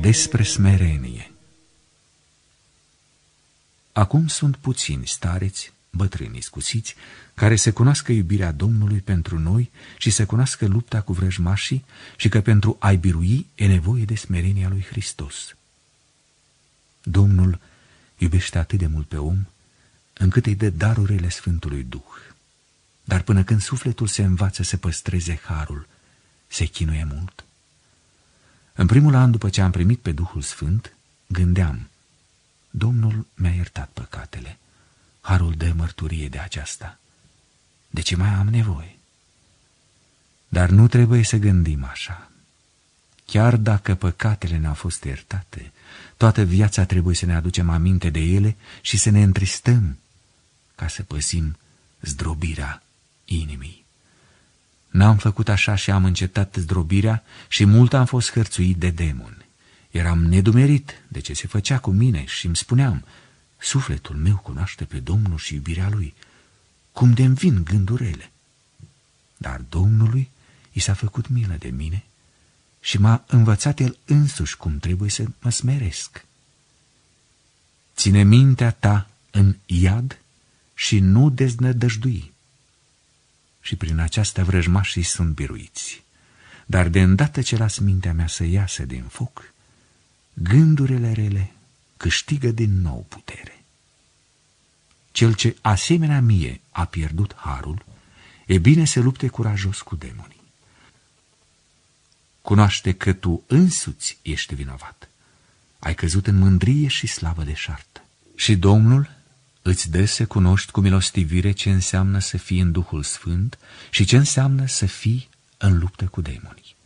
Despre smerenie Acum sunt puțini stareți, bătrâni iscusiți, care să cunoască iubirea Domnului pentru noi și să cunoască lupta cu vrăjmașii și că pentru a-i birui e nevoie de smerenia lui Hristos. Domnul iubește atât de mult pe om, încât îi dă darurile Sfântului Duh. Dar până când sufletul se învață să păstreze harul, se chinuie mult. În primul an după ce am primit pe Duhul Sfânt, gândeam, Domnul mi-a iertat păcatele, harul de mărturie de aceasta. De ce mai am nevoie? Dar nu trebuie să gândim așa. Chiar dacă păcatele ne-au fost iertate, toată viața trebuie să ne aducem aminte de ele și să ne întristăm ca să păzim zdrobirea inimii. N-am făcut așa și am încetat zdrobirea și mult am fost hărțuit de demoni. Eram nedumerit de ce se făcea cu mine și îmi spuneam, sufletul meu cunoaște pe Domnul și iubirea Lui, cum de vin gândurile. Dar Domnului i s-a făcut milă de mine și m-a învățat El însuși cum trebuie să mă smeresc. Ține mintea ta în iad și nu deznădăjdui. Și prin aceasta vrăjmașii sunt biruiți. Dar de îndată ce las mintea mea să iasă din foc, gândurile rele câștigă din nou putere. Cel ce asemenea mie a pierdut harul, e bine să lupte curajos cu demonii. Cunoaște că tu însuți ești vinovat. Ai căzut în mândrie și slavă de șartă. Și Domnul îți dă să cunoști cu milostivire ce înseamnă să fii în Duhul Sfânt și ce înseamnă să fii în luptă cu demonii.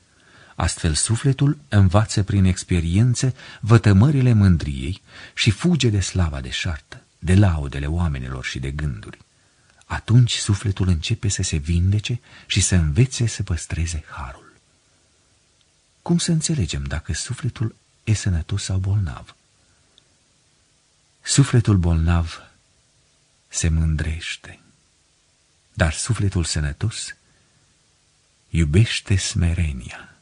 Astfel sufletul învață prin experiență vătămările mândriei și fuge de slava de șartă, de laudele oamenilor și de gânduri. Atunci sufletul începe să se vindece și să învețe să păstreze harul. Cum să înțelegem dacă sufletul e sănătos sau bolnav? Sufletul bolnav se mândrește, dar sufletul sănătos iubește smerenia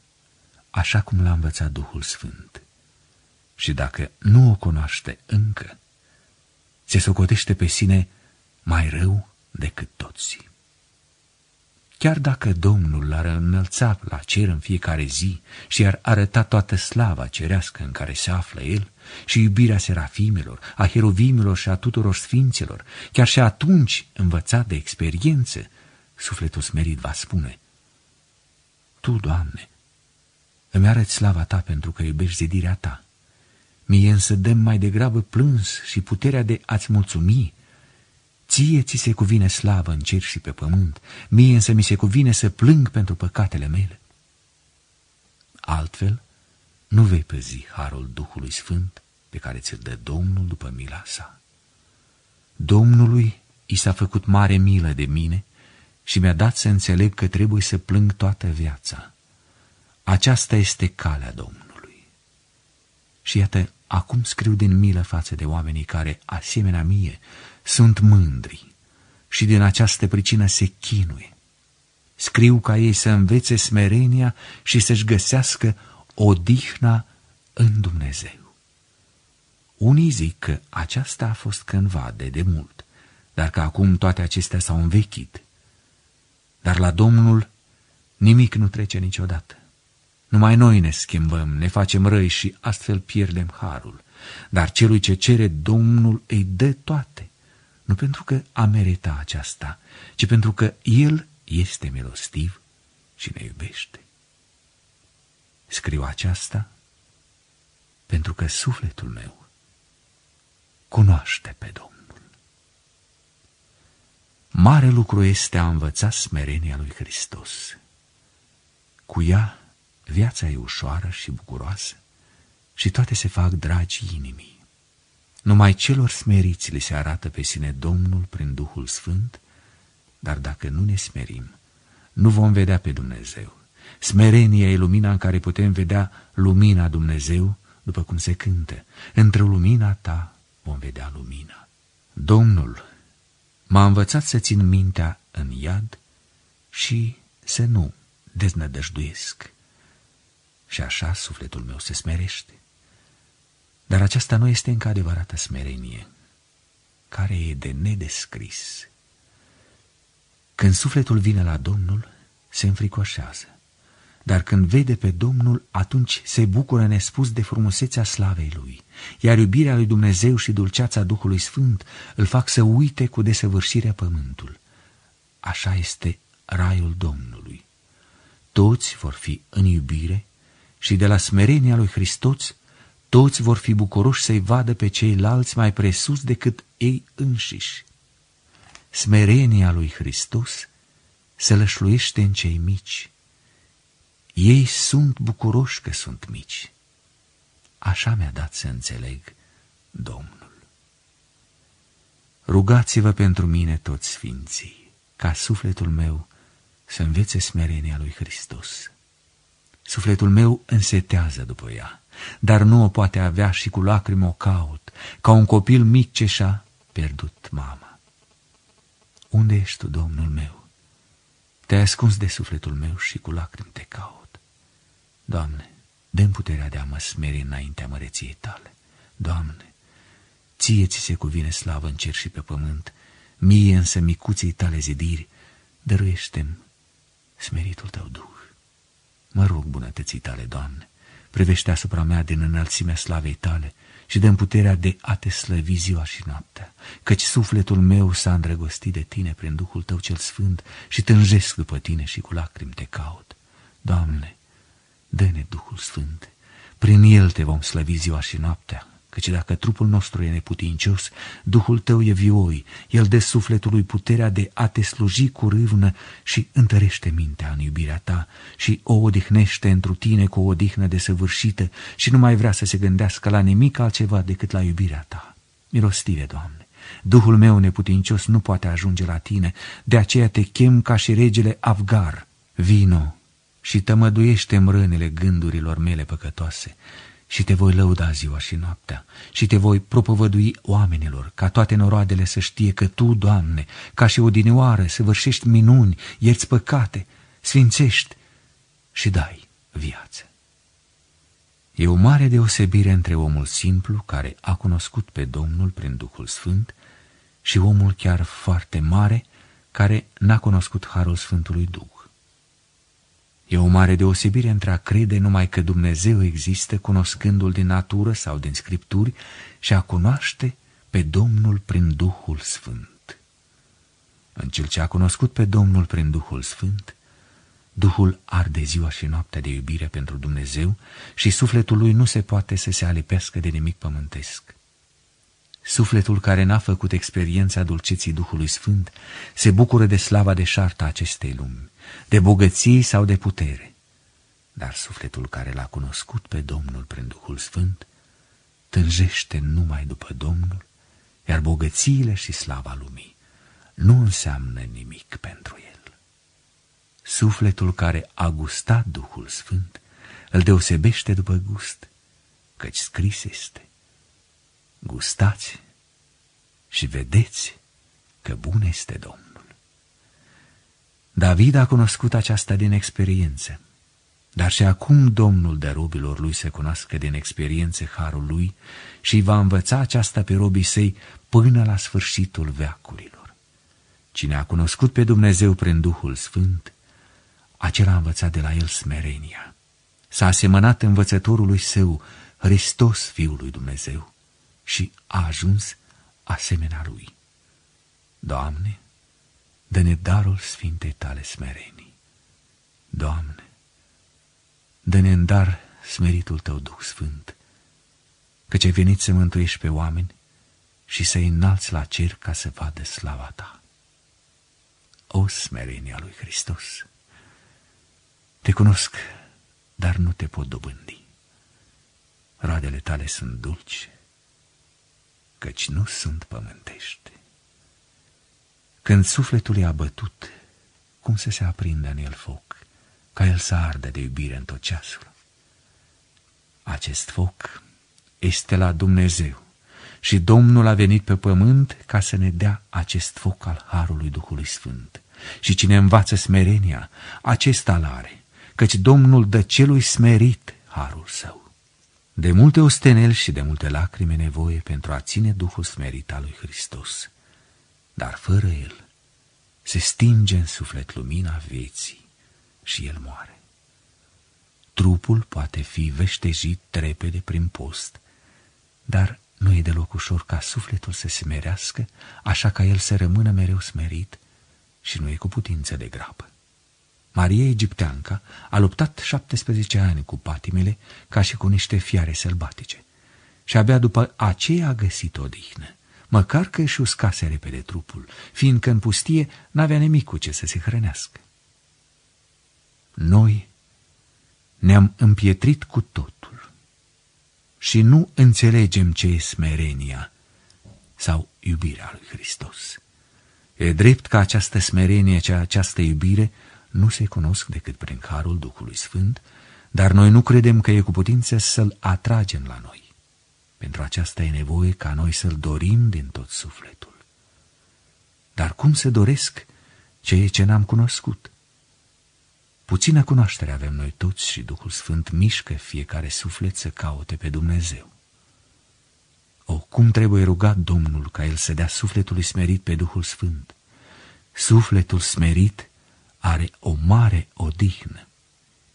așa cum l-a învățat Duhul Sfânt. Și dacă nu o cunoaște încă, se socotește pe sine mai rău decât toți. Chiar dacă Domnul l-ar înălța la cer în fiecare zi și ar arăta toată slava cerească în care se află El și iubirea serafimelor, a herovimilor și a tuturor sfinților, chiar și atunci învățat de experiență, sufletul smerit va spune, Tu, Doamne, îmi arăți slava ta pentru că iubești zidirea ta. Mie însă dăm mai degrabă plâns și puterea de a-ți mulțumi. Ție ți se cuvine slavă în cer și pe pământ, mie însă mi se cuvine să plâng pentru păcatele mele. Altfel, nu vei păzi harul Duhului Sfânt pe care ți-l dă Domnul după mila sa. Domnului i s-a făcut mare milă de mine și mi-a dat să înțeleg că trebuie să plâng toată viața. Aceasta este calea Domnului. Și iată, acum scriu din milă față de oamenii care, asemenea mie, sunt mândri și din această pricină se chinuie. Scriu ca ei să învețe smerenia și să-și găsească odihna în Dumnezeu. Unii zic că aceasta a fost cândva de demult, dar că acum toate acestea s-au învechit. Dar la Domnul nimic nu trece niciodată. Numai noi ne schimbăm, ne facem răi și astfel pierdem harul. Dar celui ce cere Domnul îi dă toate, nu pentru că a merita aceasta, ci pentru că El este milostiv și ne iubește. Scriu aceasta pentru că sufletul meu cunoaște pe Domnul. Mare lucru este a învăța smerenia lui Hristos. Cu ea Viața e ușoară și bucuroasă și toate se fac dragi inimii. Numai celor smeriți li se arată pe sine Domnul prin Duhul Sfânt, dar dacă nu ne smerim, nu vom vedea pe Dumnezeu. Smerenia e lumina în care putem vedea lumina Dumnezeu, după cum se cântă. Între lumina ta vom vedea lumina. Domnul m-a învățat să țin mintea în iad și să nu deznădăjduiesc și așa sufletul meu se smerește. Dar aceasta nu este încă adevărată smerenie, care e de nedescris. Când sufletul vine la Domnul, se înfricoșează, dar când vede pe Domnul, atunci se bucură nespus de frumusețea slavei Lui, iar iubirea lui Dumnezeu și dulceața Duhului Sfânt îl fac să uite cu desăvârșirea pământul. Așa este raiul Domnului. Toți vor fi în iubire și de la smerenia lui Hristos toți vor fi bucuroși să-i vadă pe ceilalți mai presus decât ei înșiși. Smerenia lui Hristos se lășluiește în cei mici. Ei sunt bucuroși că sunt mici. Așa mi-a dat să înțeleg Domnul. Rugați-vă pentru mine toți sfinții, ca sufletul meu să învețe smerenia lui Hristos. Sufletul meu însetează după ea, dar nu o poate avea și cu lacrimi o caut, ca un copil mic ce și-a pierdut mama. Unde ești tu, Domnul meu? Te-ai ascuns de sufletul meu și cu lacrimi te caut. Doamne, dă puterea de a mă smeri înaintea măreției tale. Doamne, ție ți se cuvine slavă în cer și pe pământ, mie însă micuții tale zidiri, dăruiește-mi smeritul tău Duh. Mă rog bunătății tale, Doamne, privește asupra mea din înălțimea slavei tale și dă puterea de a te slăvi ziua și noaptea, căci sufletul meu s-a îndrăgostit de tine prin Duhul tău cel sfânt și tânjesc după tine și cu lacrimi te caut. Doamne, dă-ne Duhul Sfânt, prin el te vom slăvi ziua și noaptea, căci dacă trupul nostru e neputincios, Duhul tău e vioi, el dă sufletului puterea de a te sluji cu râvnă și întărește mintea în iubirea ta și o odihnește întru tine cu o odihnă desăvârșită și nu mai vrea să se gândească la nimic altceva decât la iubirea ta. Milostive, Doamne! Duhul meu neputincios nu poate ajunge la tine, de aceea te chem ca și regele Afgar. Vino și tămăduiește rânele gândurilor mele păcătoase și te voi lăuda ziua și noaptea și te voi propovădui oamenilor, ca toate noroadele să știe că Tu, Doamne, ca și odinioară, săvârșești minuni, ierți păcate, sfințești și dai viață. E o mare deosebire între omul simplu, care a cunoscut pe Domnul prin Duhul Sfânt, și omul chiar foarte mare, care n-a cunoscut Harul Sfântului Duh. E o mare deosebire între a crede numai că Dumnezeu există, cunoscându-L din natură sau din Scripturi, și a cunoaște pe Domnul prin Duhul Sfânt. În cel ce a cunoscut pe Domnul prin Duhul Sfânt, Duhul arde ziua și noaptea de iubire pentru Dumnezeu și sufletul lui nu se poate să se alipească de nimic pământesc. Sufletul care n-a făcut experiența dulceții Duhului Sfânt se bucură de slava de șarta acestei lumi de bogății sau de putere. Dar sufletul care l-a cunoscut pe Domnul prin Duhul Sfânt tânjește numai după Domnul, iar bogățiile și slava lumii nu înseamnă nimic pentru el. Sufletul care a gustat Duhul Sfânt îl deosebește după gust, căci scris este, gustați și vedeți că bun este Domnul. David a cunoscut aceasta din experiență, dar și acum Domnul de robilor lui se cunoască din experiențe harul lui și va învăța aceasta pe robii săi până la sfârșitul veacurilor. Cine a cunoscut pe Dumnezeu prin Duhul Sfânt, acela a învățat de la el smerenia. S-a asemănat învățătorului său, Hristos, Fiul lui Dumnezeu, și a ajuns asemenea lui. Doamne, dă-ne darul Sfintei tale smerenii. Doamne, dă-ne în dar smeritul tău Duh Sfânt, căci ai venit să mântuiești pe oameni și să-i înalți la cer ca să vadă slava ta. O smerenia lui Hristos, te cunosc, dar nu te pot dobândi. Roadele tale sunt dulci, căci nu sunt pământești. Când sufletul e abătut, cum să se aprindă în el foc, ca el să ardă de iubire în tot ceasul? Acest foc este la Dumnezeu și Domnul a venit pe pământ ca să ne dea acest foc al Harului Duhului Sfânt. Și cine învață smerenia, acesta l are, căci Domnul dă celui smerit harul său. De multe osteneli și de multe lacrime nevoie pentru a ține Duhul smerit al lui Hristos, dar fără el se stinge în suflet lumina vieții și el moare. Trupul poate fi veștejit repede prin post, dar nu e deloc ușor ca sufletul să se merească, așa ca el să rămână mereu smerit și nu e cu putință de grabă. Maria Egipteanca a luptat 17 ani cu patimile ca și cu niște fiare sălbatice și abia după aceea a găsit odihnă, măcar că își uscase repede trupul, fiindcă în pustie n-avea nimic cu ce să se hrănească. Noi ne-am împietrit cu totul și nu înțelegem ce e smerenia sau iubirea lui Hristos. E drept că această smerenie, această iubire, nu se cunosc decât prin harul Duhului Sfânt, dar noi nu credem că e cu putință să-L atragem la noi. Pentru aceasta e nevoie ca noi să-L dorim din tot sufletul. Dar cum se doresc ceea ce n-am cunoscut? Puțină cunoaștere avem noi toți și Duhul Sfânt mișcă fiecare suflet să caute pe Dumnezeu. O, cum trebuie rugat Domnul ca El să dea sufletului smerit pe Duhul Sfânt? Sufletul smerit are o mare odihnă,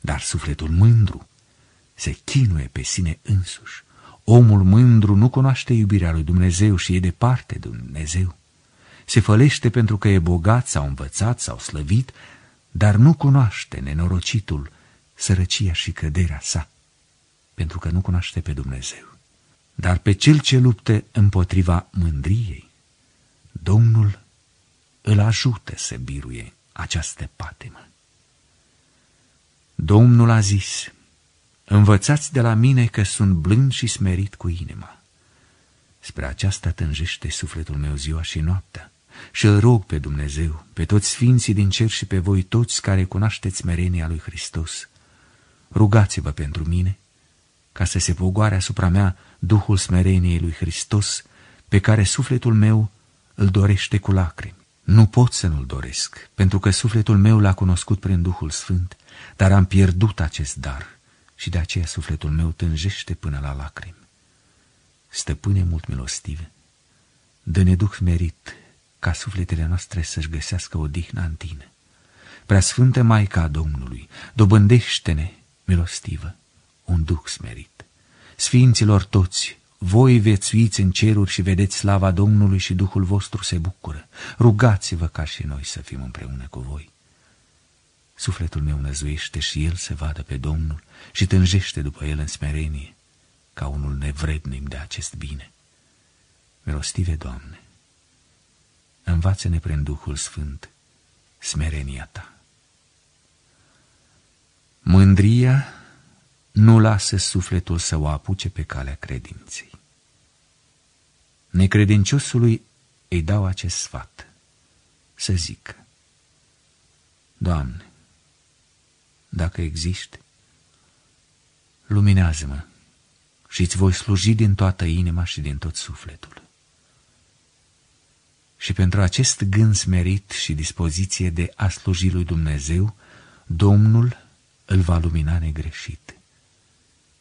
dar sufletul mândru se chinuie pe sine însuși. Omul mândru nu cunoaște iubirea lui Dumnezeu și e departe de Dumnezeu. Se fălește pentru că e bogat sau învățat sau slăvit, dar nu cunoaște nenorocitul, sărăcia și căderea sa, pentru că nu cunoaște pe Dumnezeu. Dar pe cel ce lupte împotriva mândriei, Domnul îl ajută să biruie această patimă. Domnul a zis, învățați de la mine că sunt blând și smerit cu inima. Spre aceasta tânjește sufletul meu ziua și noaptea și îl rog pe Dumnezeu, pe toți sfinții din cer și pe voi toți care cunoașteți merenia lui Hristos. Rugați-vă pentru mine, ca să se pogoare asupra mea Duhul smereniei lui Hristos, pe care sufletul meu îl dorește cu lacrimi. Nu pot să nu-l doresc, pentru că sufletul meu l-a cunoscut prin Duhul Sfânt, dar am pierdut acest dar și de aceea sufletul meu tânjește până la lacrimi. Stăpâne mult milostive, dă-ne Duh merit ca sufletele noastre să-și găsească odihna în tine. Preasfântă Maica Domnului, dobândește-ne, milostivă, un Duh smerit. Sfinților toți, voi viețuiți în ceruri și vedeți slava Domnului și Duhul vostru se bucură. Rugați-vă ca și noi să fim împreună cu voi. Sufletul meu năzuiește și el se vadă pe Domnul și tânjește după el în smerenie, ca unul nevrednic de acest bine. Milostive, Doamne, învață-ne prin Duhul Sfânt smerenia Ta. Mândria nu lasă sufletul să o apuce pe calea credinței. Necredinciosului îi dau acest sfat, să zică, Doamne, dacă existi, luminează-mă și îți voi sluji din toată inima și din tot sufletul. Și pentru acest gând smerit și dispoziție de a sluji lui Dumnezeu, Domnul îl va lumina negreșit.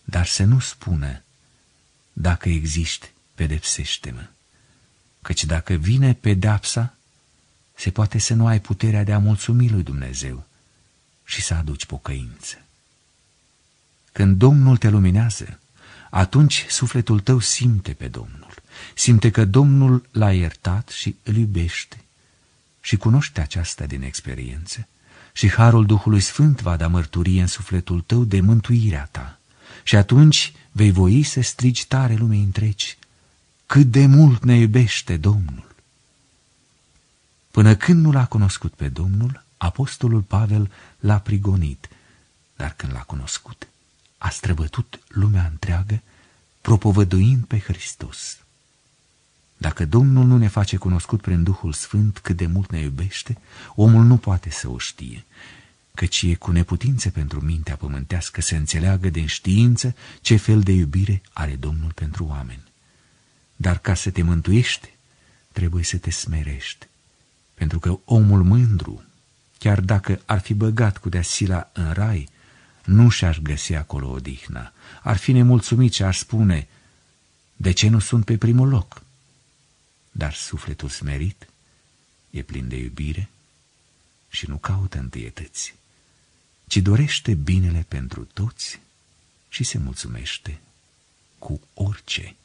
Dar să nu spună, dacă existi, pedepsește-mă. Căci dacă vine pedapsa, se poate să nu ai puterea de a mulțumi lui Dumnezeu și să aduci pocăință. Când Domnul te luminează, atunci sufletul tău simte pe Domnul, simte că Domnul l-a iertat și îl iubește și cunoște aceasta din experiență și Harul Duhului Sfânt va da mărturie în sufletul tău de mântuirea ta și atunci vei voi să strigi tare lumii întregi, cât de mult ne iubește Domnul. Până când nu l-a cunoscut pe Domnul, apostolul Pavel l-a prigonit, dar când l-a cunoscut, a străbătut lumea întreagă, propovăduind pe Hristos. Dacă Domnul nu ne face cunoscut prin Duhul Sfânt cât de mult ne iubește, omul nu poate să o știe, căci e cu neputință pentru mintea pământească să înțeleagă din știință ce fel de iubire are Domnul pentru oameni. Dar ca să te mântuiești, trebuie să te smerești, pentru că omul mândru, chiar dacă ar fi băgat cu deasila în rai, nu și-aș găsi acolo odihnă. Ar fi nemulțumit și ar spune, de ce nu sunt pe primul loc? Dar sufletul smerit e plin de iubire și nu caută întâietăți, ci dorește binele pentru toți și se mulțumește cu orice.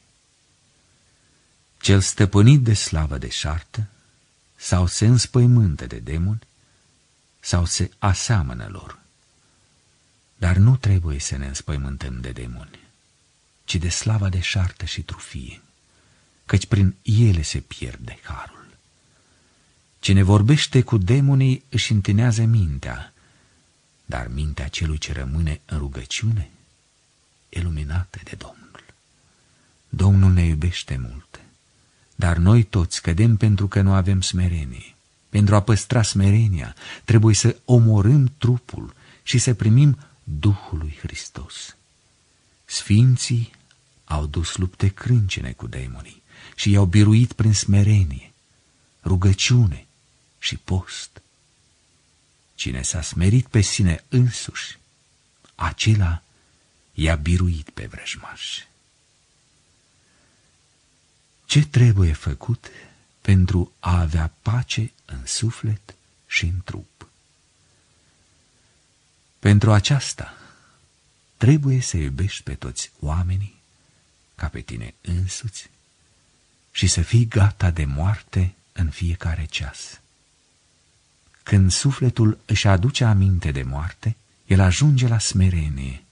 Cel stăpânit de slavă de șartă sau se înspăimântă de demoni sau se aseamănă lor. Dar nu trebuie să ne înspăimântăm de demoni, ci de slava de șartă și trufie, căci prin ele se pierde harul. Cine vorbește cu demonii își întinează mintea, dar mintea celui ce rămâne în rugăciune e luminată de Domnul. Domnul ne iubește mult, dar noi toți cădem pentru că nu avem smerenie. Pentru a păstra smerenia, trebuie să omorâm trupul și să primim Duhul lui Hristos. Sfinții au dus lupte crâncene cu demonii și i-au biruit prin smerenie, rugăciune și post. Cine s-a smerit pe sine însuși, acela i-a biruit pe vrăjmași. Ce trebuie făcut pentru a avea pace în suflet și în trup? Pentru aceasta trebuie să iubești pe toți oamenii ca pe tine însuți și să fii gata de moarte în fiecare ceas. Când sufletul își aduce aminte de moarte, el ajunge la smerenie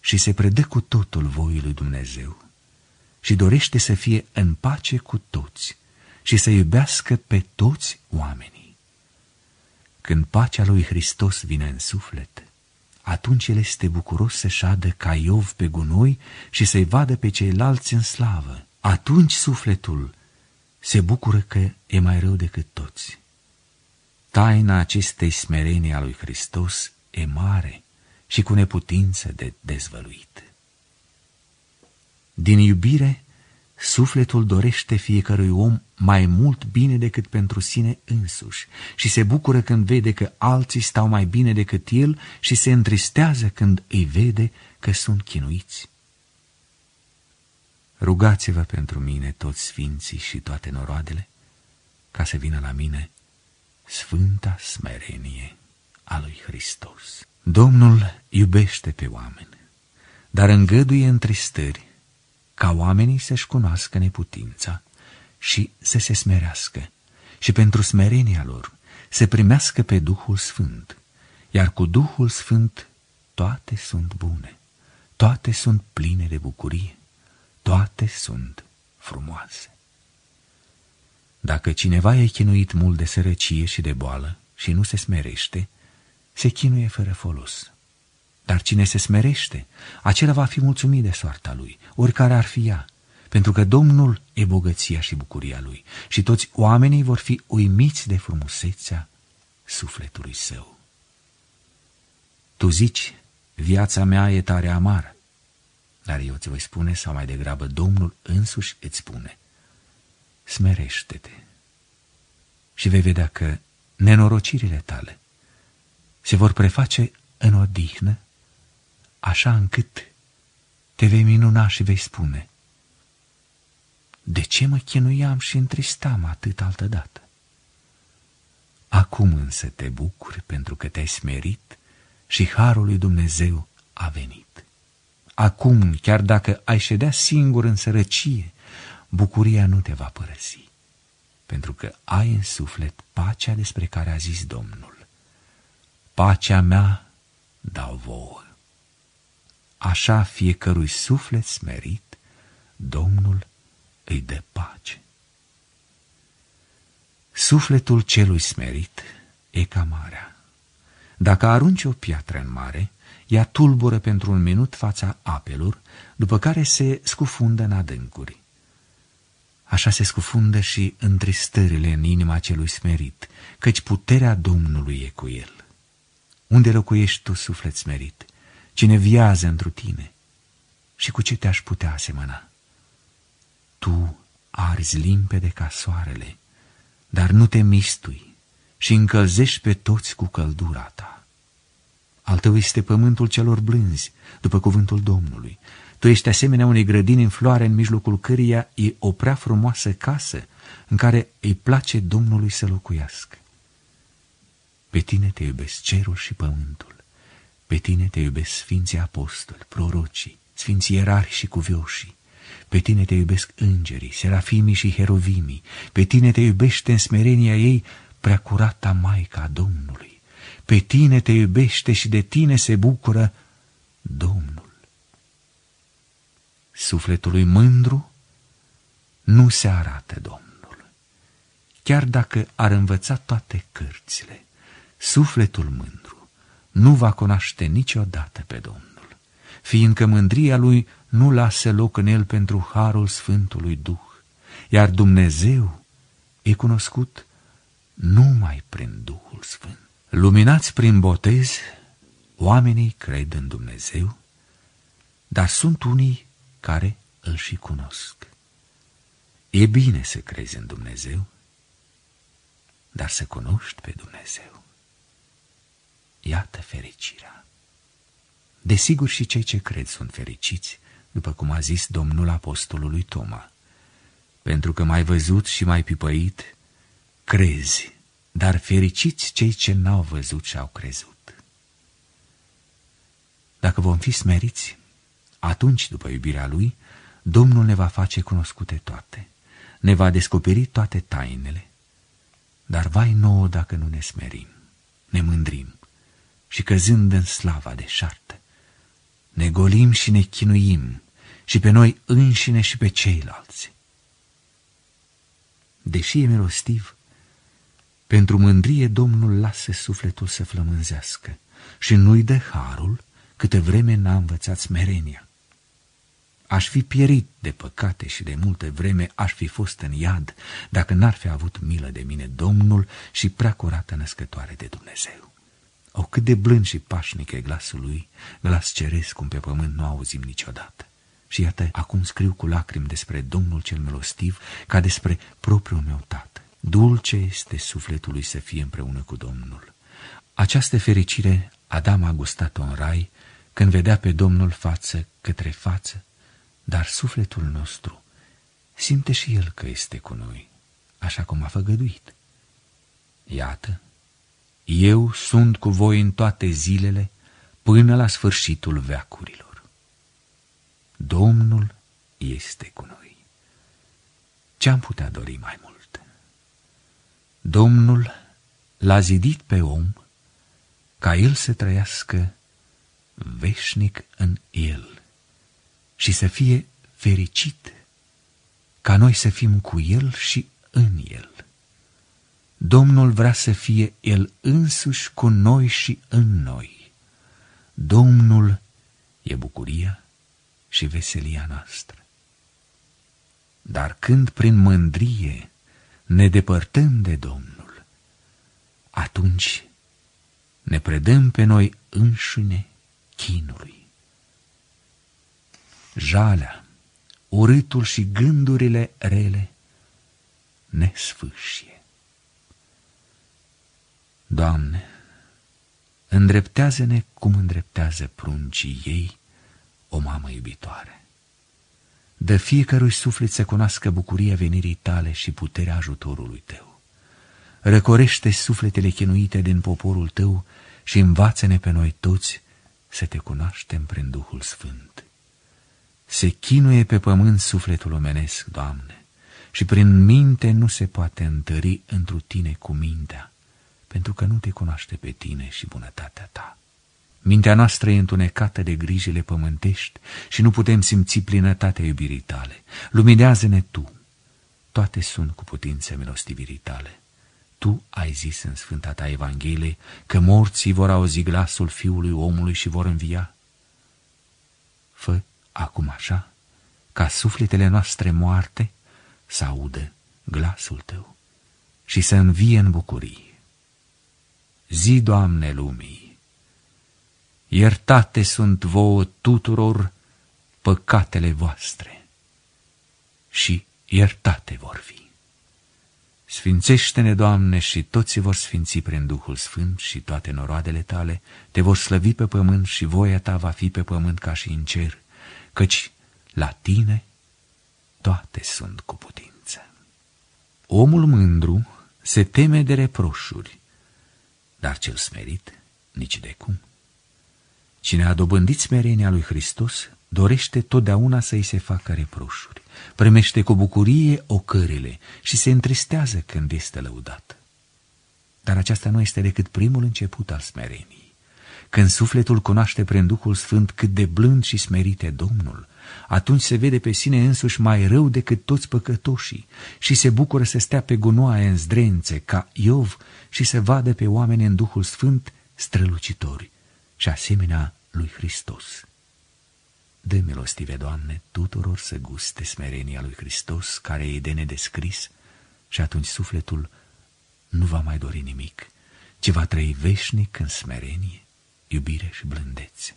și se predă cu totul voii lui Dumnezeu și dorește să fie în pace cu toți și să iubească pe toți oamenii. Când pacea lui Hristos vine în suflet, atunci el este bucuros să șadă ca Iov pe gunoi și să-i vadă pe ceilalți în slavă. Atunci sufletul se bucură că e mai rău decât toți. Taina acestei smerenii a lui Hristos e mare și cu neputință de dezvăluit. Din iubire, sufletul dorește fiecărui om mai mult bine decât pentru sine însuși și se bucură când vede că alții stau mai bine decât el și se întristează când îi vede că sunt chinuiți. Rugați-vă pentru mine toți sfinții și toate noroadele, ca să vină la mine sfânta smerenie a lui Hristos. Domnul iubește pe oameni, dar îngăduie întristări ca oamenii să-și cunoască neputința și să se smerească și pentru smerenia lor să primească pe Duhul Sfânt, iar cu Duhul Sfânt toate sunt bune, toate sunt pline de bucurie, toate sunt frumoase. Dacă cineva e chinuit mult de sărăcie și de boală și nu se smerește, se chinuie fără folos. Dar cine se smerește, acela va fi mulțumit de soarta lui, oricare ar fi ea, pentru că Domnul e bogăția și bucuria lui și toți oamenii vor fi uimiți de frumusețea sufletului său. Tu zici, viața mea e tare amară, dar eu ți voi spune, sau mai degrabă Domnul însuși îți spune, smerește-te și vei vedea că nenorocirile tale se vor preface în odihnă, așa încât te vei minuna și vei spune, de ce mă chinuiam și întristam atât altădată? Acum însă te bucuri pentru că te-ai smerit și Harul lui Dumnezeu a venit. Acum, chiar dacă ai ședea singur în sărăcie, bucuria nu te va părăsi, pentru că ai în suflet pacea despre care a zis Domnul. Pacea mea dau vouă. Așa fiecărui suflet smerit, Domnul îi dă pace. Sufletul celui smerit e ca marea. Dacă arunci o piatră în mare, ea tulbură pentru un minut fața apelor, după care se scufundă în adâncuri. Așa se scufundă și întristările în inima celui smerit, căci puterea Domnului e cu el. Unde locuiești tu, suflet smerit? Cine viază întru tine? Și cu ce te-aș putea asemăna? Tu arzi limpede ca soarele, dar nu te mistui și încălzești pe toți cu căldura ta. Al tău este pământul celor blânzi, după cuvântul Domnului. Tu ești asemenea unei grădini în floare în mijlocul căreia e o prea frumoasă casă în care îi place Domnului să locuiască. Pe tine te iubesc cerul și pământul. Pe tine te iubesc sfinții apostoli, prorocii, sfinții erari și cuvioșii. Pe tine te iubesc îngerii, serafimii și herovimii. Pe tine te iubește în smerenia ei preacurata Maica Domnului. Pe tine te iubește și de tine se bucură Domnul. Sufletului mândru nu se arată Domnul. Chiar dacă ar învăța toate cărțile, sufletul mândru nu va cunoaște niciodată pe Domnul, fiindcă mândria lui nu lasă loc în el pentru harul Sfântului Duh, iar Dumnezeu e cunoscut numai prin Duhul Sfânt. Luminați prin botez, oamenii cred în Dumnezeu, dar sunt unii care îl și cunosc. E bine să crezi în Dumnezeu, dar să cunoști pe Dumnezeu. Iată fericirea. Desigur și cei ce cred sunt fericiți, după cum a zis Domnul Apostolului Toma, pentru că mai văzut și mai pipăit, crezi, dar fericiți cei ce n-au văzut și au crezut. Dacă vom fi smeriți, atunci, după iubirea Lui, Domnul ne va face cunoscute toate, ne va descoperi toate tainele, dar vai nouă dacă nu ne smerim, ne mândrim și căzând în slava de șartă, ne golim și ne chinuim și pe noi înșine și pe ceilalți. Deși e milostiv, pentru mândrie Domnul lasă sufletul să flămânzească și nu-i dă harul câte vreme n-a învățat smerenia. Aș fi pierit de păcate și de multe vreme aș fi fost în iad dacă n-ar fi avut milă de mine Domnul și prea curată născătoare de Dumnezeu. O, cât de blând și pașnic e glasul lui, glas ceresc cum pe pământ nu auzim niciodată. Și iată, acum scriu cu lacrimi despre Domnul cel milostiv, ca despre propriul meu tată. Dulce este sufletului să fie împreună cu Domnul. Această fericire Adam a gustat-o în rai când vedea pe Domnul față către față, dar sufletul nostru simte și el că este cu noi, așa cum a făgăduit. Iată, eu sunt cu voi în toate zilele până la sfârșitul veacurilor. Domnul este cu noi. Ce-am putea dori mai mult? Domnul l-a zidit pe om ca el să trăiască veșnic în el și să fie fericit, ca noi să fim cu el și în el. Domnul vrea să fie el însuși cu noi și în noi. Domnul e bucuria și veselia noastră. Dar când prin mândrie ne depărtăm de Domnul, atunci ne predăm pe noi înșine chinului. Jalea, urâtul și gândurile rele ne sfâșie. Doamne, îndreptează-ne cum îndreptează pruncii ei o mamă iubitoare. Dă fiecărui suflet să cunoască bucuria venirii tale și puterea ajutorului tău. Răcorește sufletele chinuite din poporul tău și învață-ne pe noi toți să te cunoaștem prin Duhul Sfânt. Se chinuie pe pământ sufletul omenesc, Doamne, și prin minte nu se poate întări întru tine cu mintea, pentru că nu te cunoaște pe tine și bunătatea ta. Mintea noastră e întunecată de grijile pământești și nu putem simți plinătatea iubirii tale. Luminează-ne Tu. Toate sunt cu putință milostivirii tale. Tu ai zis în Sfânta ta Evanghelie că morții vor auzi glasul Fiului omului și vor învia. Fă acum așa, ca sufletele noastre moarte să audă glasul Tău și să învie în bucurie. Zi, Doamne, lumii, iertate sunt vouă tuturor păcatele voastre și iertate vor fi. Sfințește-ne, Doamne, și toți vor sfinți prin Duhul Sfânt și toate noroadele tale, te vor slăvi pe pământ și voia ta va fi pe pământ ca și în cer, căci la tine toate sunt cu putință. Omul mândru se teme de reproșuri, dar cel smerit nici de cum. Cine a dobândit smerenia lui Hristos dorește totdeauna să-i se facă reproșuri, primește cu bucurie ocările și se întristează când este lăudat. Dar aceasta nu este decât primul început al smereniei. Când sufletul cunoaște prin Duhul Sfânt cât de blând și smerite Domnul, atunci se vede pe sine însuși mai rău decât toți păcătoșii și se bucură să stea pe gunoaie în zdrențe ca Iov și să vadă pe oameni în Duhul Sfânt strălucitori și asemenea lui Hristos. Dă milostive, Doamne, tuturor să guste smerenia lui Hristos, care e de nedescris, și atunci sufletul nu va mai dori nimic, ci va trăi veșnic în smerenie, iubire și blândețe.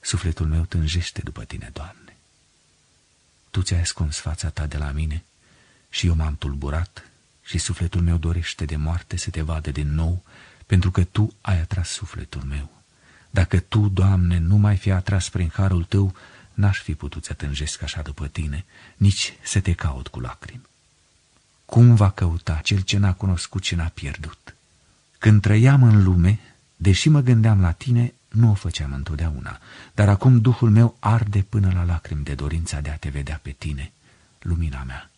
Sufletul meu tânjește după Tine, Doamne. Tu ți-ai ascuns fața Ta de la mine și eu m-am tulburat și sufletul meu dorește de moarte să Te vadă din nou, pentru că Tu ai atras sufletul meu. Dacă Tu, Doamne, nu mai fi atras prin harul Tău, n-aș fi putut să tânjesc așa după Tine, nici să Te caut cu lacrimi. Cum va căuta cel ce n-a cunoscut ce n-a pierdut? Când trăiam în lume, deși mă gândeam la Tine, nu o făceam întotdeauna, dar acum Duhul meu arde până la lacrimi de dorința de a Te vedea pe Tine, lumina mea.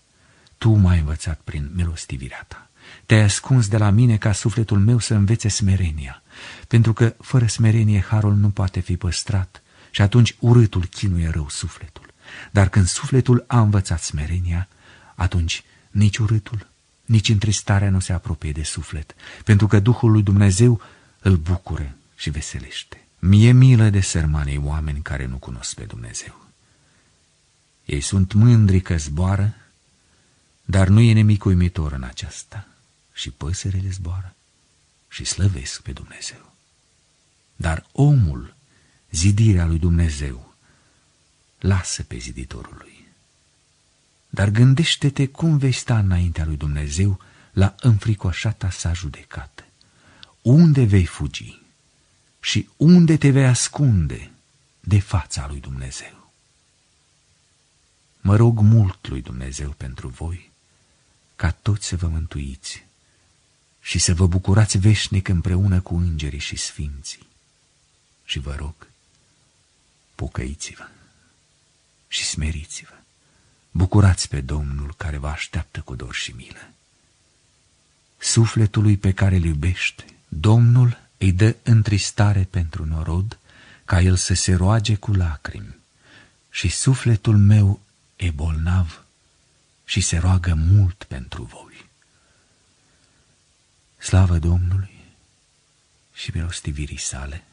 Tu m-ai învățat prin milostivirea Ta. Te-ai ascuns de la mine ca sufletul meu să învețe smerenia, pentru că fără smerenie harul nu poate fi păstrat și atunci urâtul chinuie rău sufletul. Dar când sufletul a învățat smerenia, atunci nici urâtul, nici întristarea nu se apropie de suflet, pentru că Duhul lui Dumnezeu îl bucură și veselește. Mie milă de sărmanei oameni care nu cunosc pe Dumnezeu. Ei sunt mândri că zboară, dar nu e nimic uimitor în aceasta. Și păsările zboară și slăvesc pe Dumnezeu. Dar omul, zidirea lui Dumnezeu, lasă pe ziditorul lui. Dar gândește-te cum vei sta înaintea lui Dumnezeu la înfricoșata sa judecată. Unde vei fugi și unde te vei ascunde de fața lui Dumnezeu? Mă rog mult lui Dumnezeu pentru voi, ca toți să vă mântuiți și să vă bucurați veșnic împreună cu îngerii și sfinții. Și vă rog, pocăiți-vă și smeriți-vă. Bucurați pe Domnul care vă așteaptă cu dor și milă. Sufletului pe care îl iubește, Domnul îi dă întristare pentru norod, ca el să se roage cu lacrimi. Și sufletul meu e bolnav și se roagă mult pentru voi. Slavă Domnului și milostivirii sale,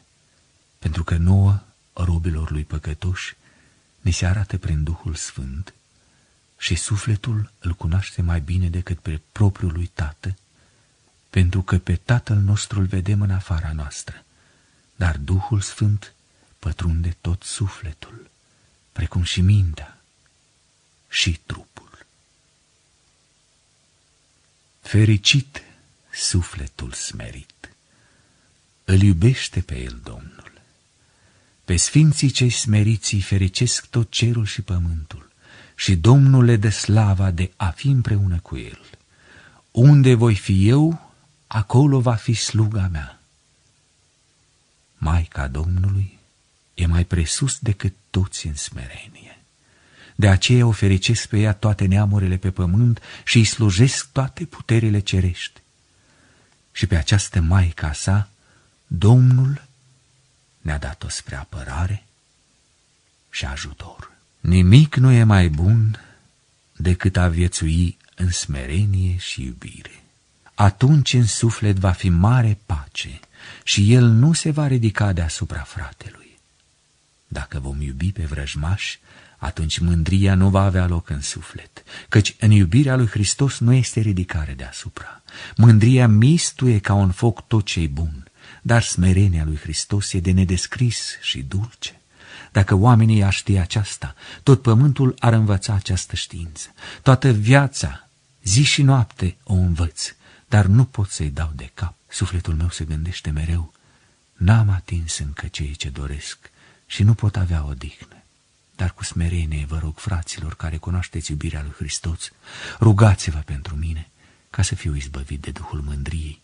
pentru că nouă, robilor lui păcătoși, ni se arată prin Duhul Sfânt și sufletul îl cunoaște mai bine decât pe propriul lui Tată, pentru că pe Tatăl nostru îl vedem în afara noastră, dar Duhul Sfânt pătrunde tot sufletul, precum și mintea și trupul. Fericit sufletul smerit. Îl iubește pe el Domnul. Pe sfinții cei smeriți fericesc tot cerul și pământul și Domnul le dă slava de a fi împreună cu el. Unde voi fi eu, acolo va fi sluga mea. Maica Domnului e mai presus decât toți în smerenie. De aceea o fericesc pe ea toate neamurile pe pământ și îi slujesc toate puterile cerești și pe această Maica sa, Domnul ne-a dat-o spre apărare și ajutor. Nimic nu e mai bun decât a viețui în smerenie și iubire. Atunci în suflet va fi mare pace și el nu se va ridica deasupra fratelui. Dacă vom iubi pe vrăjmași, atunci mândria nu va avea loc în suflet, căci în iubirea lui Hristos nu este ridicare deasupra. Mândria mistuie ca un foc tot ce bun, dar smerenia lui Hristos e de nedescris și dulce. Dacă oamenii ar ști aceasta, tot pământul ar învăța această știință. Toată viața, zi și noapte o învăț, dar nu pot să-i dau de cap. Sufletul meu se gândește mereu, n-am atins încă ceea ce doresc și nu pot avea odihnă. Dar cu smerenie vă rog, fraților care cunoașteți iubirea lui Hristos, rugați-vă pentru mine ca să fiu izbăvit de Duhul mândriei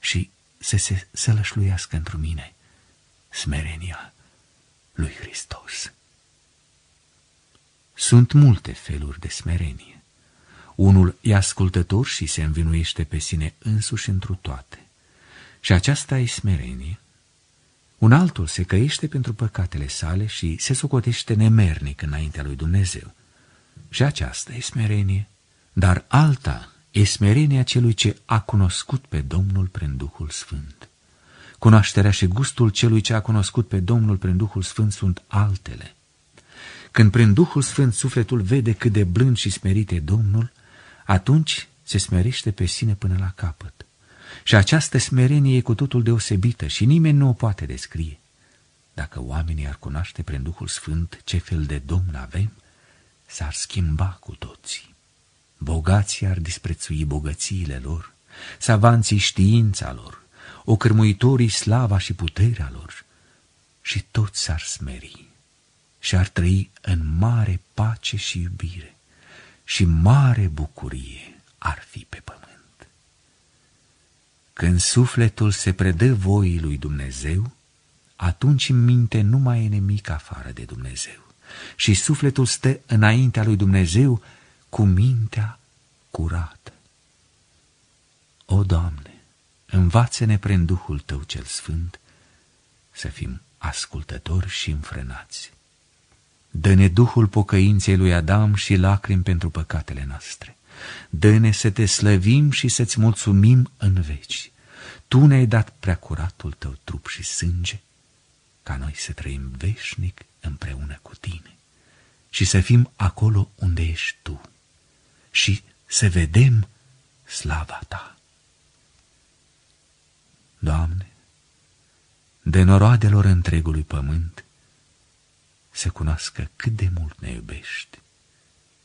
și să se sălășluiască într mine smerenia lui Hristos. Sunt multe feluri de smerenie. Unul e ascultător și se învinuiește pe sine însuși întru toate. Și aceasta e smerenie. Un altul se căiește pentru păcatele sale și se socotește nemernic înaintea lui Dumnezeu. Și aceasta e smerenie. Dar alta e smerenia celui ce a cunoscut pe Domnul prin Duhul Sfânt. Cunoașterea și gustul celui ce a cunoscut pe Domnul prin Duhul Sfânt sunt altele. Când prin Duhul Sfânt sufletul vede cât de blând și smerit e Domnul, atunci se smerește pe sine până la capăt. Și această smerenie e cu totul deosebită și nimeni nu o poate descrie. Dacă oamenii ar cunoaște prin Duhul Sfânt ce fel de Domn avem, s-ar schimba cu toții. Bogații ar disprețui bogățiile lor, savanții știința lor, ocărmuitorii slava și puterea lor, și toți s-ar smeri și ar trăi în mare pace și iubire și mare bucurie ar fi pe pământ. Când sufletul se predă voii lui Dumnezeu, atunci în minte nu mai e nimic afară de Dumnezeu și sufletul stă înaintea lui Dumnezeu cu mintea curată. O, Doamne, învață-ne prin Duhul Tău cel Sfânt să fim ascultători și înfrânați. Dă-ne Duhul pocăinței lui Adam și lacrimi pentru păcatele noastre. Dă-ne să te slăvim și să-ți mulțumim în veci. Tu ne-ai dat prea curatul tău trup și sânge, ca noi să trăim veșnic împreună cu tine și să fim acolo unde ești tu și să vedem slava ta. Doamne, de noroadelor întregului pământ, să cunoască cât de mult ne iubești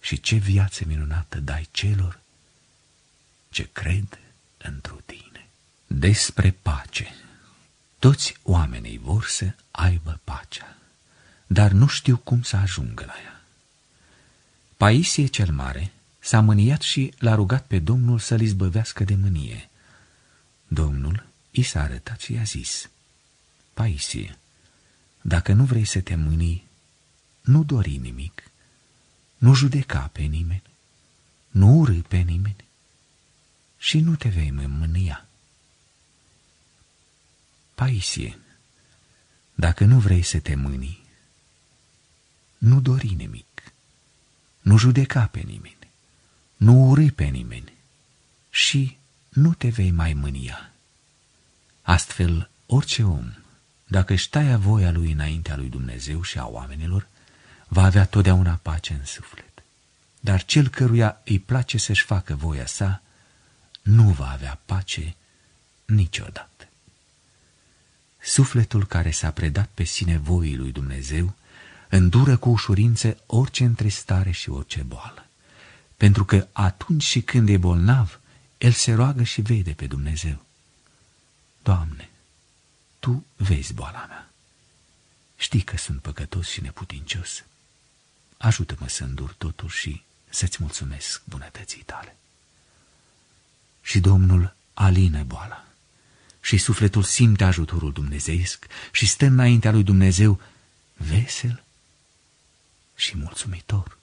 și ce viață minunată dai celor ce cred într-o tine. Despre pace. Toți oamenii vor să aibă pacea, dar nu știu cum să ajungă la ea. Paisie cel Mare s-a mâniat și l-a rugat pe Domnul să-l izbăvească de mânie. Domnul i s-a arătat și i-a zis, Paisie, dacă nu vrei să te mânii, nu dori nimic, nu judeca pe nimeni, nu urâ pe nimeni și nu te vei mânia. Paisie, dacă nu vrei să te mâni, nu dori nimic, nu judeca pe nimeni, nu urâ pe nimeni și nu te vei mai mânia. Astfel, orice om, dacă își taia voia lui înaintea lui Dumnezeu și a oamenilor, va avea totdeauna pace în suflet. Dar cel căruia îi place să-și facă voia sa, nu va avea pace niciodată. Sufletul care s-a predat pe sine voii lui Dumnezeu îndură cu ușurință orice întristare și orice boală, pentru că atunci și când e bolnav, el se roagă și vede pe Dumnezeu. Doamne, Tu vezi boala mea. Știi că sunt păcătos și neputincios ajută-mă să îndur totul și să-ți mulțumesc bunătății tale. Și Domnul alină boala și sufletul simte ajutorul dumnezeiesc și stă înaintea lui Dumnezeu vesel și mulțumitor.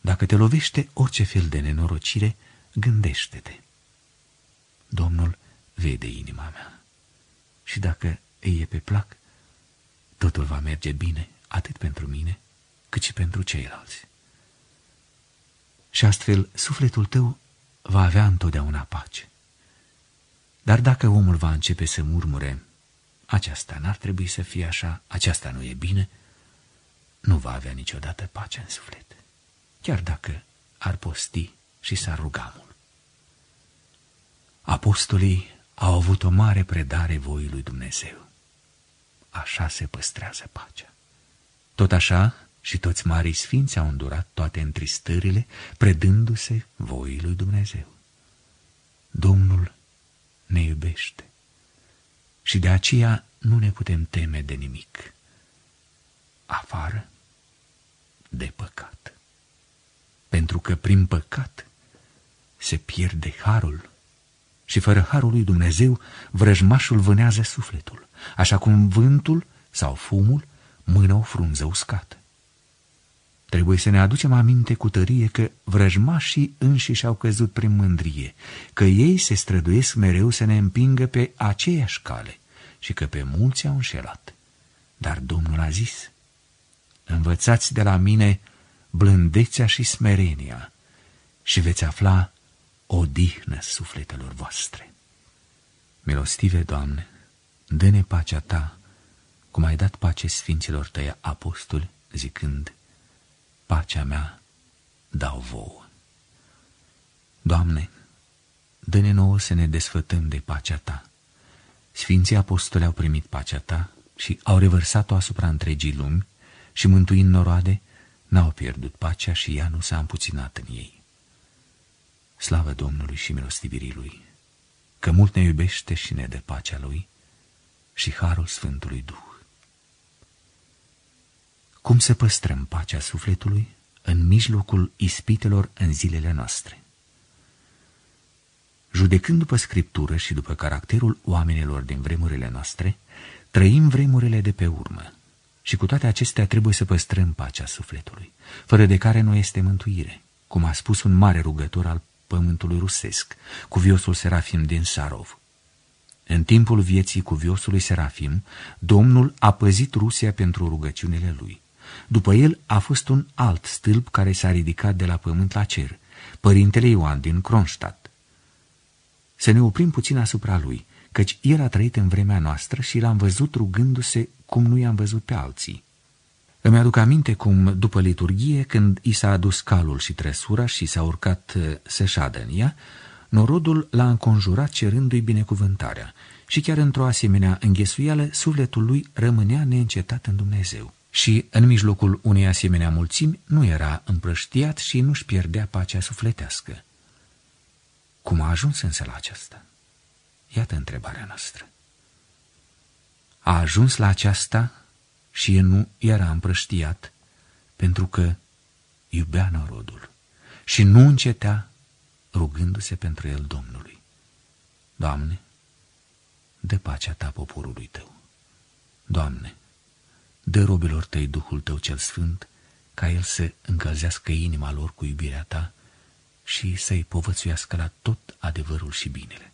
Dacă te lovește orice fel de nenorocire, gândește-te. Domnul vede inima mea și dacă îi e pe plac, totul va merge bine atât pentru mine, cât și pentru ceilalți. Și astfel sufletul tău va avea întotdeauna pace. Dar dacă omul va începe să murmure, aceasta n-ar trebui să fie așa, aceasta nu e bine, nu va avea niciodată pace în suflet, chiar dacă ar posti și s-ar ruga mult. Apostolii au avut o mare predare voii lui Dumnezeu. Așa se păstrează pacea. Tot așa, și toți marii sfinți au îndurat toate întristările, predându-se voii lui Dumnezeu. Domnul ne iubește și de aceea nu ne putem teme de nimic, afară de păcat. Pentru că prin păcat se pierde harul și fără harul lui Dumnezeu vrăjmașul vânează sufletul, așa cum vântul sau fumul mână o frunză uscată. Trebuie să ne aducem aminte cu tărie că vrăjmașii înșiși au căzut prin mândrie, că ei se străduiesc mereu să ne împingă pe aceeași cale și că pe mulți au înșelat. Dar Domnul a zis, învățați de la mine blândețea și smerenia și veți afla odihnă sufletelor voastre. Milostive, Doamne, dă-ne pacea Ta, cum ai dat pace sfinților Tăi apostoli, zicând, pacea mea dau vouă. Doamne, dă-ne nouă să ne desfătăm de pacea Ta. Sfinții apostoli au primit pacea Ta și au revărsat-o asupra întregii lumi și mântuind noroade, n-au pierdut pacea și ea nu s-a împuținat în ei. Slavă Domnului și milostivirii Lui, că mult ne iubește și ne dă pacea Lui și harul Sfântului Duh. Cum să păstrăm pacea sufletului în mijlocul ispitelor în zilele noastre? Judecând după Scriptură și după caracterul oamenilor din vremurile noastre, trăim vremurile de pe urmă și cu toate acestea trebuie să păstrăm pacea sufletului, fără de care nu este mântuire, cum a spus un mare rugător al pământului rusesc, cuviosul Serafim din Sarov. În timpul vieții cuviosului Serafim, Domnul a păzit Rusia pentru rugăciunile lui. După el a fost un alt stâlp care s-a ridicat de la pământ la cer, părintele Ioan din Kronstadt. Să ne oprim puțin asupra lui, căci el a trăit în vremea noastră și l-am văzut rugându-se cum nu i-am văzut pe alții. Îmi aduc aminte cum, după liturghie, când i s-a adus calul și trăsura și s-a urcat uh, să șadă în ea, norodul l-a înconjurat cerându-i binecuvântarea și chiar într-o asemenea înghesuială, sufletul lui rămânea neîncetat în Dumnezeu. Și în mijlocul unei asemenea mulțimi nu era împrăștiat și nu-și pierdea pacea sufletească. Cum a ajuns însă la aceasta? Iată întrebarea noastră. A ajuns la aceasta și el nu era împrăștiat, pentru că iubea norodul și nu încetea rugându-se pentru el Domnului. Doamne, dă pacea ta poporului tău. Doamne, dă robilor tăi Duhul tău cel sfânt, ca el să încălzească inima lor cu iubirea ta și să-i povățuiască la tot adevărul și binele.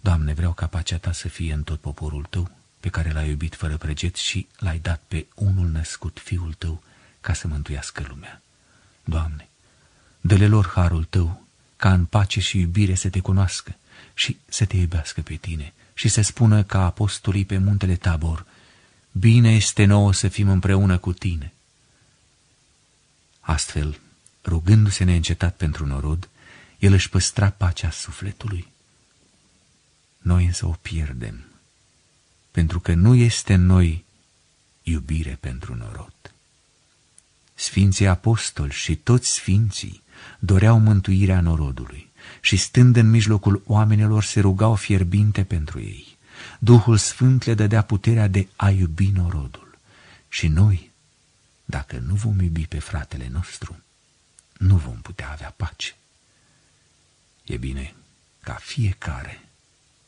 Doamne, vreau ca pacea ta să fie în tot poporul tău, pe care l-ai iubit fără preget și l-ai dat pe unul născut, fiul tău, ca să mântuiască lumea. Doamne, dă-le lor harul tău, ca în pace și iubire să te cunoască și să te iubească pe tine și să spună ca apostolii pe muntele Tabor, bine este nouă să fim împreună cu tine. Astfel, rugându-se neîncetat pentru norod, el își păstra pacea sufletului. Noi însă o pierdem pentru că nu este în noi iubire pentru norod. Sfinții apostoli și toți sfinții doreau mântuirea norodului și stând în mijlocul oamenilor se rugau fierbinte pentru ei. Duhul Sfânt le dădea puterea de a iubi norodul. Și noi, dacă nu vom iubi pe fratele nostru, nu vom putea avea pace. E bine ca fiecare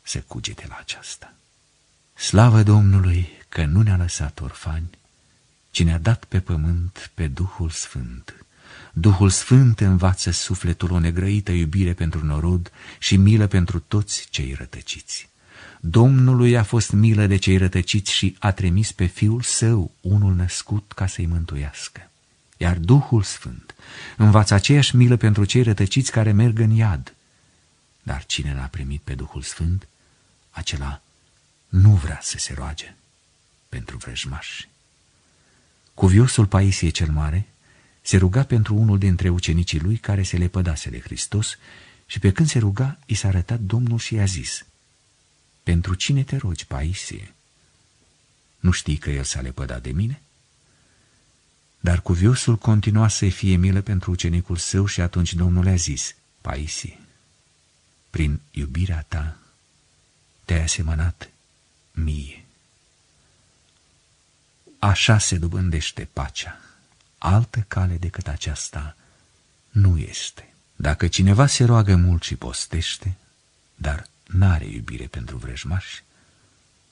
să cugete la aceasta. Slavă Domnului că nu ne-a lăsat orfani, ci ne-a dat pe pământ pe Duhul Sfânt. Duhul Sfânt învață sufletul o negrăită iubire pentru norod și milă pentru toți cei rătăciți. Domnului a fost milă de cei rătăciți și a trimis pe Fiul Său, unul născut, ca să-i mântuiască. Iar Duhul Sfânt învață aceeași milă pentru cei rătăciți care merg în iad. Dar cine l-a primit pe Duhul Sfânt, acela nu vrea să se roage pentru vrăjmași. Cuviosul Paisie cel Mare se ruga pentru unul dintre ucenicii lui care se lepădase de Hristos și pe când se ruga, i s-a arătat Domnul și i-a zis, Pentru cine te rogi, Paisie? Nu știi că el s-a lepădat de mine? Dar cuviosul continua să fie milă pentru ucenicul său și atunci Domnul a zis, Paisi, prin iubirea ta te-ai asemănat mie. Așa se dobândește pacea. Altă cale decât aceasta nu este. Dacă cineva se roagă mult și postește, dar n-are iubire pentru vrăjmași,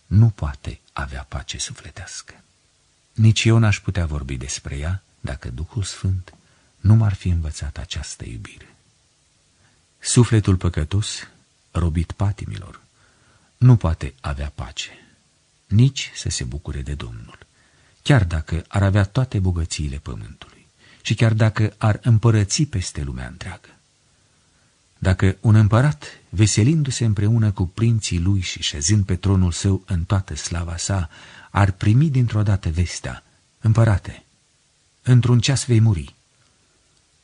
nu poate avea pace sufletească. Nici eu n-aș putea vorbi despre ea dacă Duhul Sfânt nu m-ar fi învățat această iubire. Sufletul păcătos, robit patimilor, nu poate avea pace, nici să se bucure de Domnul, chiar dacă ar avea toate bogățiile pământului și chiar dacă ar împărăți peste lumea întreagă. Dacă un împărat, veselindu-se împreună cu prinții lui și șezând pe tronul său în toată slava sa, ar primi dintr-o dată vestea, împărate, într-un ceas vei muri.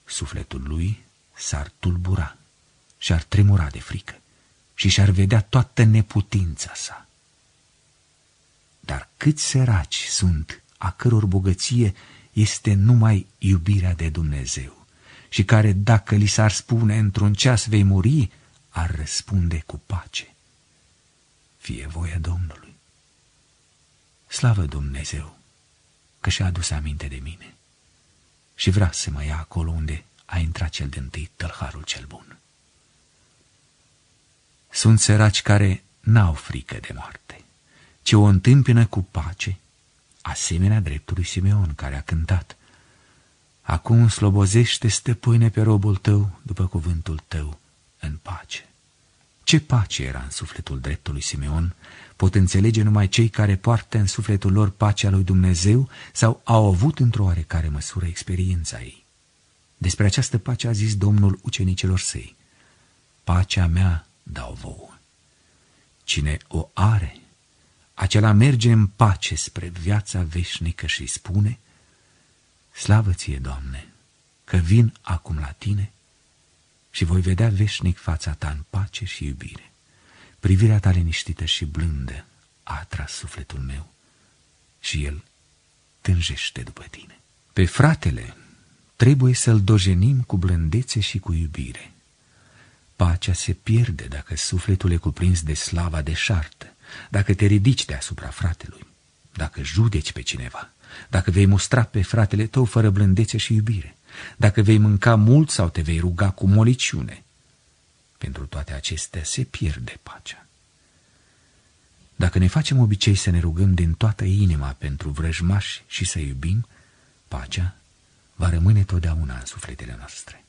Sufletul lui s-ar tulbura și ar tremura de frică și și-ar vedea toată neputința sa. Dar câți săraci sunt a căror bogăție este numai iubirea de Dumnezeu și care, dacă li s-ar spune într-un ceas vei muri, ar răspunde cu pace. Fie voia Domnului. Slavă Dumnezeu că și-a adus aminte de mine și vrea să mă ia acolo unde a intrat cel din tâi tălharul cel bun. Sunt săraci care n-au frică de moarte, ci o întâmpină cu pace, asemenea dreptului Simeon care a cântat Acum slobozește, stăpâne, pe robul tău, după cuvântul tău, în pace. Ce pace era în sufletul dreptului Simeon, pot înțelege numai cei care poartă în sufletul lor pacea lui Dumnezeu sau au avut într-o oarecare măsură experiența ei. Despre această pace a zis Domnul ucenicilor săi, Pacea mea dau vouă. Cine o are, acela merge în pace spre viața veșnică și spune, Slavă ție, Doamne, că vin acum la tine și voi vedea veșnic fața ta în pace și iubire. Privirea ta liniștită și blândă a atras sufletul meu și el tânjește după tine. Pe fratele trebuie să-l dojenim cu blândețe și cu iubire. Pacea se pierde dacă sufletul e cuprins de slava deșartă, dacă te ridici deasupra fratelui, dacă judeci pe cineva, dacă vei mustra pe fratele tău fără blândețe și iubire, dacă vei mânca mult sau te vei ruga cu moliciune. Pentru toate acestea se pierde pacea. Dacă ne facem obicei să ne rugăm din toată inima pentru vrăjmași și să iubim, pacea va rămâne totdeauna în sufletele noastre.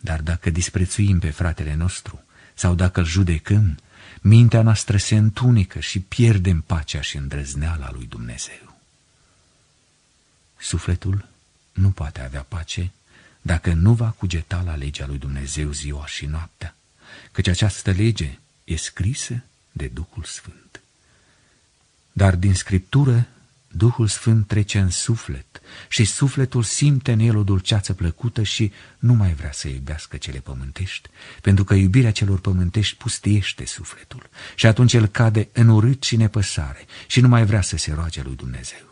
Dar dacă disprețuim pe fratele nostru sau dacă îl judecăm, mintea noastră se întunecă și pierdem pacea și îndrăzneala lui Dumnezeu. Sufletul nu poate avea pace dacă nu va cugeta la legea lui Dumnezeu ziua și noaptea, căci această lege e scrisă de Duhul Sfânt. Dar din Scriptură Duhul Sfânt trece în suflet și sufletul simte în el o dulceață plăcută și nu mai vrea să iubească cele pământești, pentru că iubirea celor pământești pustiește sufletul și atunci el cade în urât și nepăsare și nu mai vrea să se roage lui Dumnezeu.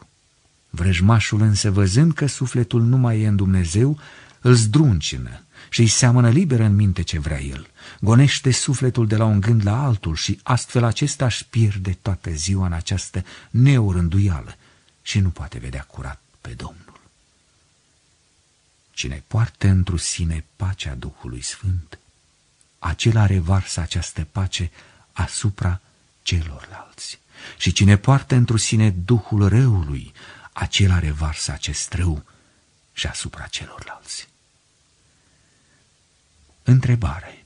Vrăjmașul însă, văzând că sufletul nu mai e în Dumnezeu, îl zdruncină și îi seamănă liber în minte ce vrea el. Gonește sufletul de la un gând la altul și astfel acesta își pierde toată ziua în această neorânduială și nu poate vedea curat pe Domnul. Cine poartă întru sine pacea Duhului Sfânt, acela revarsă această pace asupra celorlalți. Și cine poartă întru sine Duhul răului, acela revarsă acest rău și asupra celorlalți. Întrebare.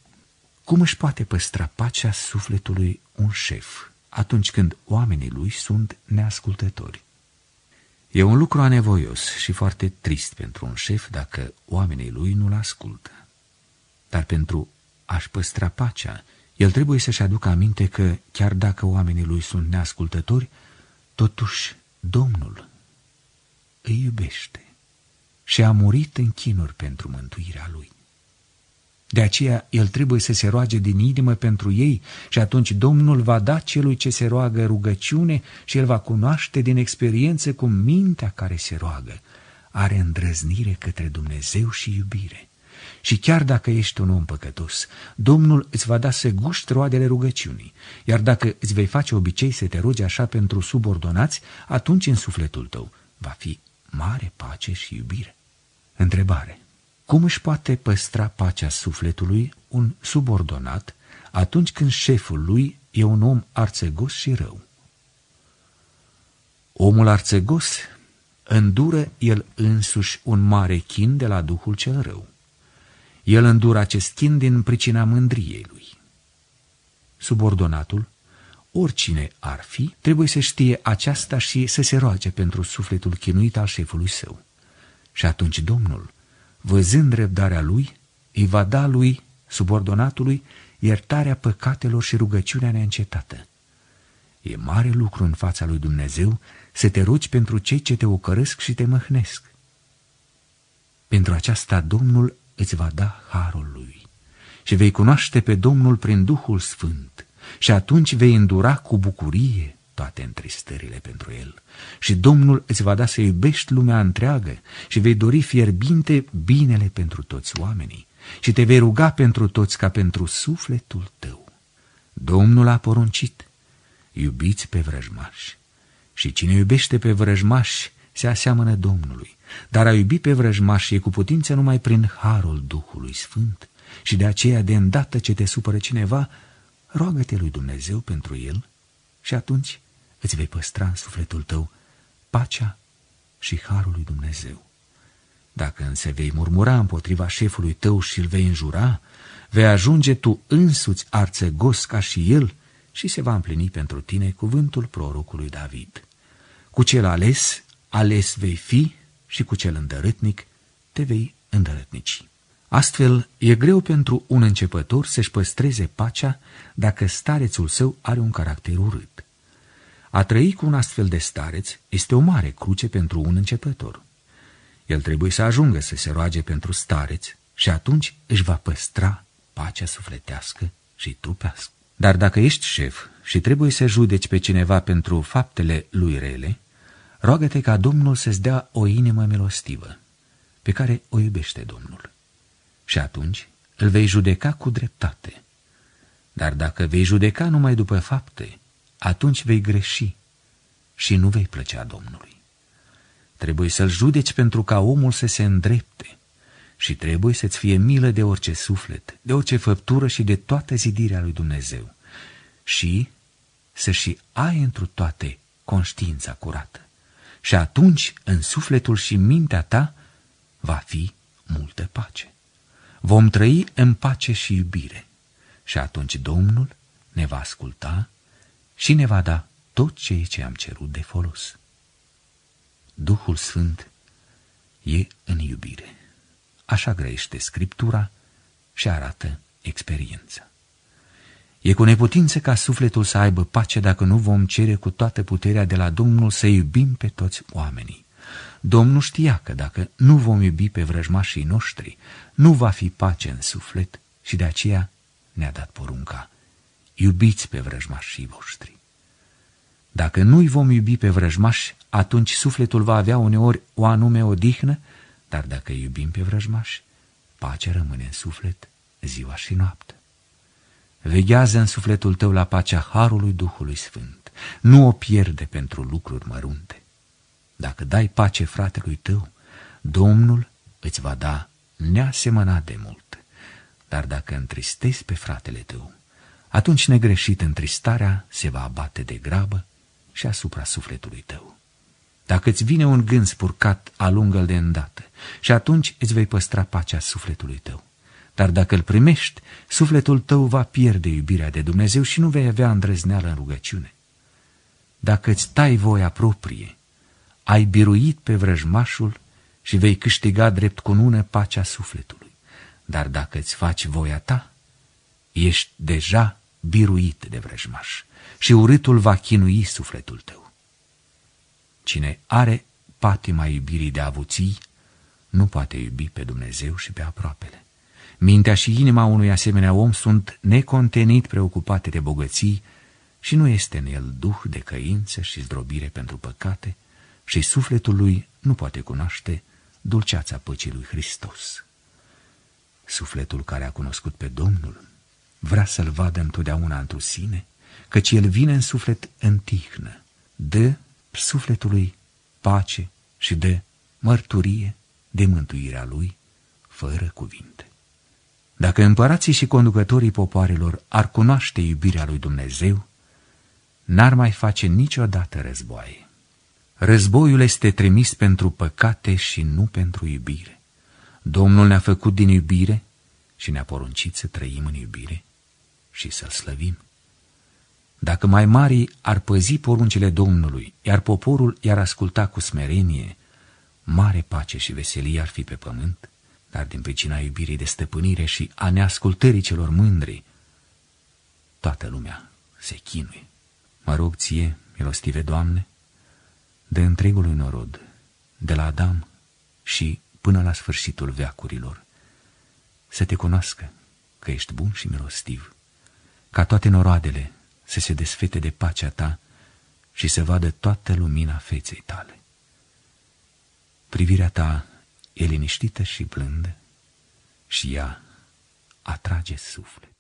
Cum își poate păstra pacea sufletului un șef atunci când oamenii lui sunt neascultători? E un lucru anevoios și foarte trist pentru un șef dacă oamenii lui nu-l ascultă. Dar pentru a-și păstra pacea, el trebuie să-și aducă aminte că, chiar dacă oamenii lui sunt neascultători, totuși Domnul îi iubește și a murit în chinuri pentru mântuirea lui. De aceea el trebuie să se roage din inimă pentru ei și atunci Domnul va da celui ce se roagă rugăciune și el va cunoaște din experiență cu mintea care se roagă are îndrăznire către Dumnezeu și iubire. Și chiar dacă ești un om păcătos, Domnul îți va da să guști roadele rugăciunii, iar dacă îți vei face obicei să te rogi așa pentru subordonați, atunci în sufletul tău va fi mare pace și iubire. Întrebare. Cum își poate păstra pacea sufletului un subordonat atunci când șeful lui e un om arțegos și rău? Omul arțegos îndură el însuși un mare chin de la Duhul cel rău. El îndură acest chin din pricina mândriei lui. Subordonatul, oricine ar fi, trebuie să știe aceasta și să se roage pentru sufletul chinuit al șefului său. Și atunci Domnul, văzând răbdarea lui, îi va da lui, subordonatului, iertarea păcatelor și rugăciunea neîncetată. E mare lucru în fața lui Dumnezeu să te rogi pentru cei ce te ocărăsc și te măhnesc. Pentru aceasta Domnul îți va da harul lui și vei cunoaște pe Domnul prin Duhul Sfânt și atunci vei îndura cu bucurie toate întristările pentru el. Și Domnul îți va da să iubești lumea întreagă și vei dori fierbinte binele pentru toți oamenii și te vei ruga pentru toți ca pentru sufletul tău. Domnul a poruncit, iubiți pe vrăjmași și cine iubește pe vrăjmași se aseamănă Domnului, dar a iubi pe vrăjmași e cu putință numai prin harul Duhului Sfânt și de aceea de îndată ce te supără cineva, roagă-te lui Dumnezeu pentru el și atunci îți vei păstra în sufletul tău pacea și harul lui Dumnezeu. Dacă însă vei murmura împotriva șefului tău și îl vei înjura, vei ajunge tu însuți arțăgos ca și el și se va împlini pentru tine cuvântul prorocului David. Cu cel ales, ales vei fi și cu cel îndărătnic te vei îndărătnici. Astfel, e greu pentru un începător să-și păstreze pacea dacă starețul său are un caracter urât. A trăi cu un astfel de stareț este o mare cruce pentru un începător. El trebuie să ajungă să se roage pentru stareț și atunci își va păstra pacea sufletească și trupească. Dar dacă ești șef și trebuie să judeci pe cineva pentru faptele lui rele, roagă-te ca Domnul să-ți dea o inimă milostivă, pe care o iubește Domnul. Și atunci îl vei judeca cu dreptate. Dar dacă vei judeca numai după fapte, atunci vei greși și nu vei plăcea Domnului. Trebuie să-l judeci pentru ca omul să se îndrepte și trebuie să-ți fie milă de orice suflet, de orice făptură și de toată zidirea lui Dumnezeu și să și ai întru toate conștiința curată. Și atunci, în sufletul și mintea ta, va fi multă pace. Vom trăi în pace și iubire și atunci Domnul ne va asculta și ne va da tot ceea ce am cerut de folos. Duhul Sfânt e în iubire. Așa grăiește Scriptura și arată experiența. E cu neputință ca sufletul să aibă pace dacă nu vom cere cu toată puterea de la Domnul să iubim pe toți oamenii. Domnul știa că dacă nu vom iubi pe vrăjmașii noștri, nu va fi pace în suflet și de aceea ne-a dat porunca. Iubiți pe vrăjmașii voștri. Dacă nu-i vom iubi pe vrăjmași, atunci sufletul va avea uneori o anume odihnă, dar dacă iubim pe vrăjmași, pacea rămâne în suflet ziua și noaptea. Veghează în sufletul tău la pacea Harului Duhului Sfânt. Nu o pierde pentru lucruri mărunte. Dacă dai pace fratelui tău, Domnul îți va da neasemănat de mult. Dar dacă întristezi pe fratele tău, atunci negreșit întristarea se va abate de grabă și asupra sufletului tău. Dacă îți vine un gând spurcat, alungă-l de îndată și atunci îți vei păstra pacea sufletului tău. Dar dacă îl primești, sufletul tău va pierde iubirea de Dumnezeu și nu vei avea îndrăzneală în rugăciune. Dacă îți tai voia proprie, ai biruit pe vrăjmașul și vei câștiga drept cunună pacea sufletului. Dar dacă îți faci voia ta, ești deja biruit de vrăjmaș și urâtul va chinui sufletul tău. Cine are patima iubirii de avuții, nu poate iubi pe Dumnezeu și pe aproapele. Mintea și inima unui asemenea om sunt necontenit preocupate de bogății și nu este în el duh de căință și zdrobire pentru păcate și sufletul lui nu poate cunoaște dulceața păcii lui Hristos. Sufletul care a cunoscut pe Domnul vrea să-L vadă întotdeauna întru sine, căci El vine în suflet în tihnă, dă sufletului pace și de mărturie de mântuirea Lui, fără cuvinte. Dacă împărații și conducătorii popoarelor ar cunoaște iubirea lui Dumnezeu, n-ar mai face niciodată războaie. Războiul este trimis pentru păcate și nu pentru iubire. Domnul ne-a făcut din iubire și ne-a poruncit să trăim în iubire și să-L slăvim. Dacă mai mari ar păzi poruncile Domnului, iar poporul i-ar asculta cu smerenie, mare pace și veselie ar fi pe pământ, dar din pricina iubirii de stăpânire și a neascultării celor mândri, toată lumea se chinuie. Mă rog ție, milostive Doamne, de întregului norod, de la Adam și până la sfârșitul veacurilor, să te cunoască că ești bun și milostiv, ca toate noroadele să se desfete de pacea ta și să vadă toată lumina feței tale. Privirea ta e liniștită și blândă și ea atrage suflet.